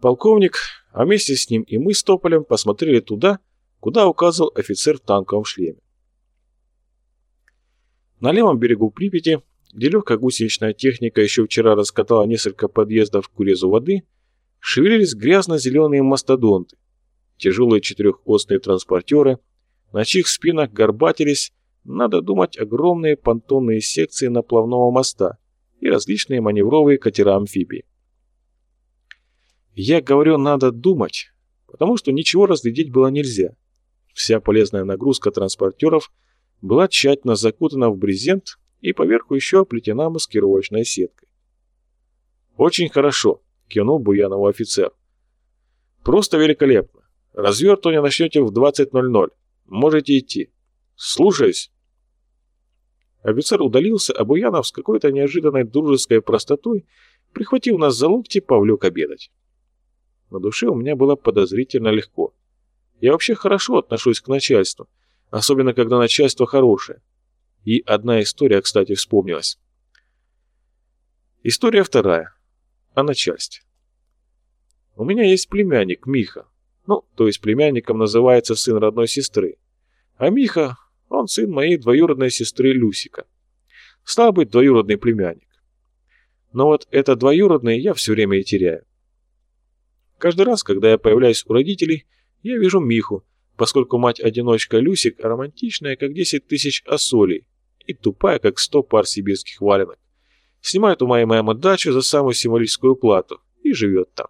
Полковник, а вместе с ним и мы с Тополем посмотрели туда, куда указывал офицер в танковом шлеме. На левом берегу Припяти, где легкая гусеничная техника еще вчера раскатала несколько подъездов к урезу воды, шевелились грязно-зеленые мастодонты, тяжелые четырехосные транспортеры, на чьих спинах горбатились, надо думать, огромные понтонные секции наплавного моста и различные маневровые катера-амфибии. Я говорю, надо думать, потому что ничего разглядеть было нельзя. Вся полезная нагрузка транспортеров была тщательно закутана в брезент и поверху еще оплетена маскировочной сеткой. «Очень хорошо», — кивнул Буянову офицер. «Просто великолепно. Развертывание начнете в 20.00. Можете идти. Слушаюсь». Офицер удалился, а Буянов с какой-то неожиданной дружеской простотой, прихватив нас за локти, повлек обедать. На душе у меня было подозрительно легко. Я вообще хорошо отношусь к начальству, особенно когда начальство хорошее. И одна история, кстати, вспомнилась. История вторая. О начальстве. У меня есть племянник Миха. Ну, то есть племянником называется сын родной сестры. А Миха, он сын моей двоюродной сестры Люсика. Стал быть, двоюродный племянник. Но вот это двоюродный я все время и теряю. Каждый раз, когда я появляюсь у родителей, я вижу Миху, поскольку мать-одиночка Люсик романтичная, как 10 тысяч осолей, и тупая, как 100 пар сибирских валенок. Снимает у моей мамы дачу за самую символическую плату и живет там.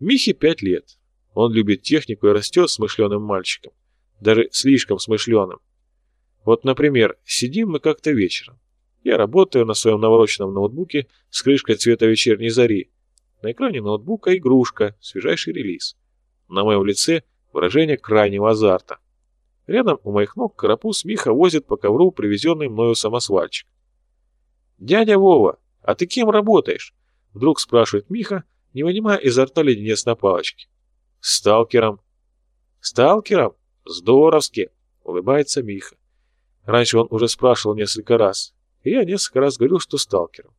Михе 5 лет. Он любит технику и растет смышленым мальчиком. Даже слишком смышленым. Вот, например, сидим мы как-то вечером. Я работаю на своем навороченном ноутбуке с крышкой цвета вечерней зари, на экране ноутбука игрушка, свежайший релиз. На моем лице выражение крайнего азарта. Рядом у моих ног карапуз Миха возит по ковру привезенный мною самосвальчик. «Дядя Вова, а ты кем работаешь?» Вдруг спрашивает Миха, не вынимая изо рта леденец на палочке. «Сталкером». «Сталкером? Здоровски!» — улыбается Миха. Раньше он уже спрашивал несколько раз, и я несколько раз говорил, что сталкером.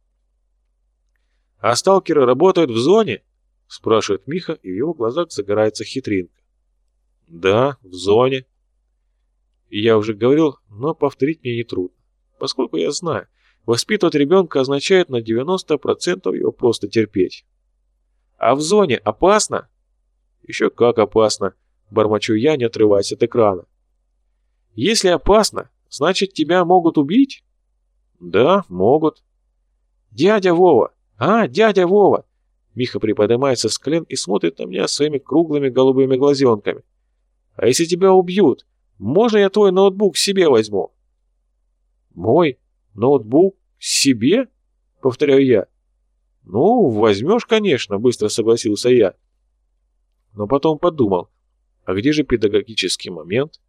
«А сталкеры работают в зоне?» — спрашивает Миха, и в его глазах загорается хитринка. «Да, в зоне». Я уже говорил, но повторить мне нетрудно, поскольку я знаю, воспитывать ребенка означает на 90% его просто терпеть. «А в зоне опасно?» «Еще как опасно», — бормочу я, не отрываясь от экрана. «Если опасно, значит тебя могут убить?» «Да, могут». «Дядя Вова, «А, дядя Вова!» Миха приподнимается с колен и смотрит на меня своими круглыми голубыми глазенками. «А если тебя убьют, можно я твой ноутбук себе возьму?» «Мой ноутбук себе?» — повторяю я. «Ну, возьмешь, конечно», — быстро согласился я. Но потом подумал, а где же педагогический момент?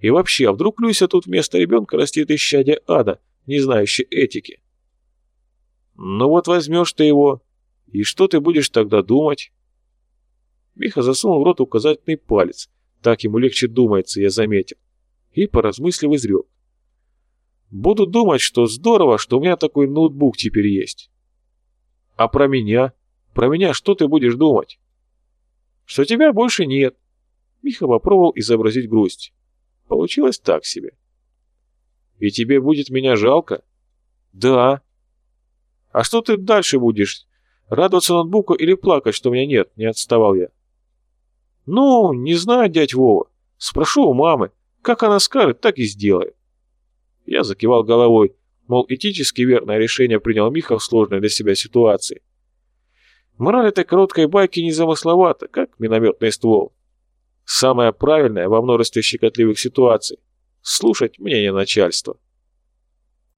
И вообще, а вдруг Люся тут вместо ребенка растит исчадие ада, не знающий этики? Ну вот возьмешь ты его, и что ты будешь тогда думать? Миха засунул в рот указательный палец, так ему легче думается, я заметил, и, поразмыслив, изрек. Буду думать, что здорово, что у меня такой ноутбук теперь есть. А про меня? Про меня что ты будешь думать? Что тебя больше нет. Миха попробовал изобразить грусть. Получилось так себе. И тебе будет меня жалко? Да. А что ты дальше будешь? Радоваться ноутбуку или плакать, что меня нет? Не отставал я. Ну, не знаю, дядь Вова. Спрошу у мамы. Как она скажет, так и сделаю. Я закивал головой, мол, этически верное решение принял Миха в сложной для себя ситуации. Мораль этой короткой байки незамысловата, как минометный ствол. Самое правильное во множестве щекотливых ситуаций — слушать мнение начальства.